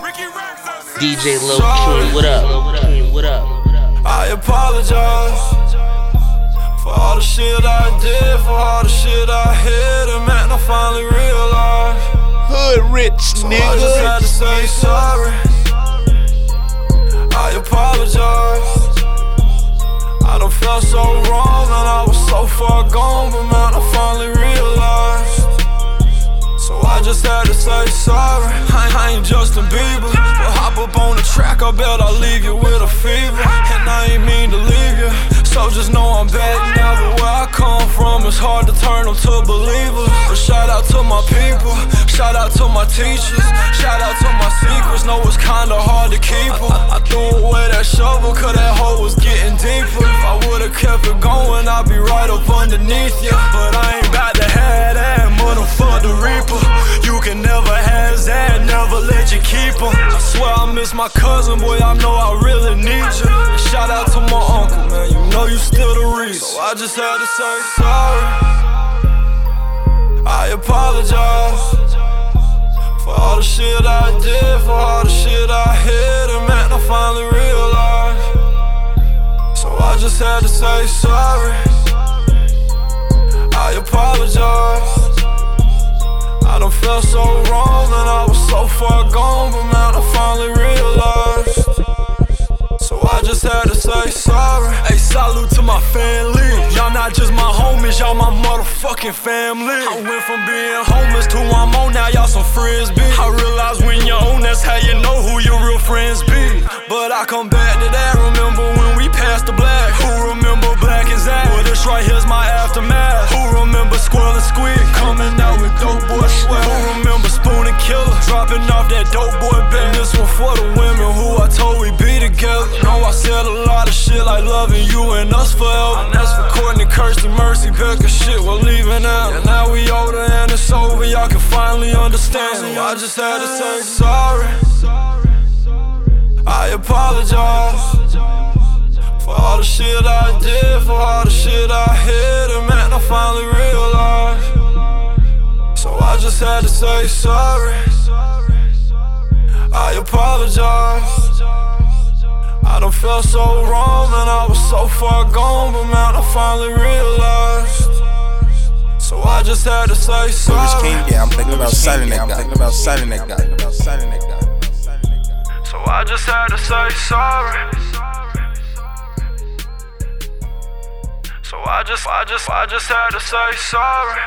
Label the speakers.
Speaker 1: DJ Lil King, what up? King, what up?
Speaker 2: I apologize for all the shit I did, for all the shit I hid, and man, I finally realized.
Speaker 3: Hood rich
Speaker 2: So I just had to say sorry. I apologize. I done felt so wrong and I was so far gone, but man, I finally realized. So I just had to say sorry. It's hard to turn them to believers. But shout out to my people, shout out to my teachers, shout out to my secrets. Know it's kinda hard to keep 'em. I, I threw away that shovel, cause that hole was getting deeper. If I would've kept it going, I'd be right up underneath you. But I ain't about to have that motherfucker the reaper. You can never have that, never let you keep 'em. I swear I miss my cousin, boy, I know I really need you. Shout out reason. So I just had to say sorry. I apologize for all the shit I did, for all the shit I hid, and man, I finally realized. So I just had to say sorry. I apologize. I done felt so wrong and I was so far gone, but man, I finally realized. Salute to my family. Y'all not just my homies, y'all my motherfucking family. I went from being homeless to I'm on now, y'all some friends, frisbee. I realize when you're on, that's how us forever. And that's for Courtney, Kirsty, Mercy, Becca, shit we're leaving out. And now we older and it's over, y'all can finally understand. So I just had to say sorry. I apologize for all the shit I did, for all the shit I hid, and man, I finally realized. So I just had to say sorry. I apologize. I felt so wrong and I was so far gone, but man, I finally realized. So I just had to say sorry.
Speaker 3: King, yeah, I'm thinking about signing that guy. I'm thinking about signing. Thinking about signing that guy.
Speaker 2: So I just had to say sorry. So I just, I just, I just had to say sorry.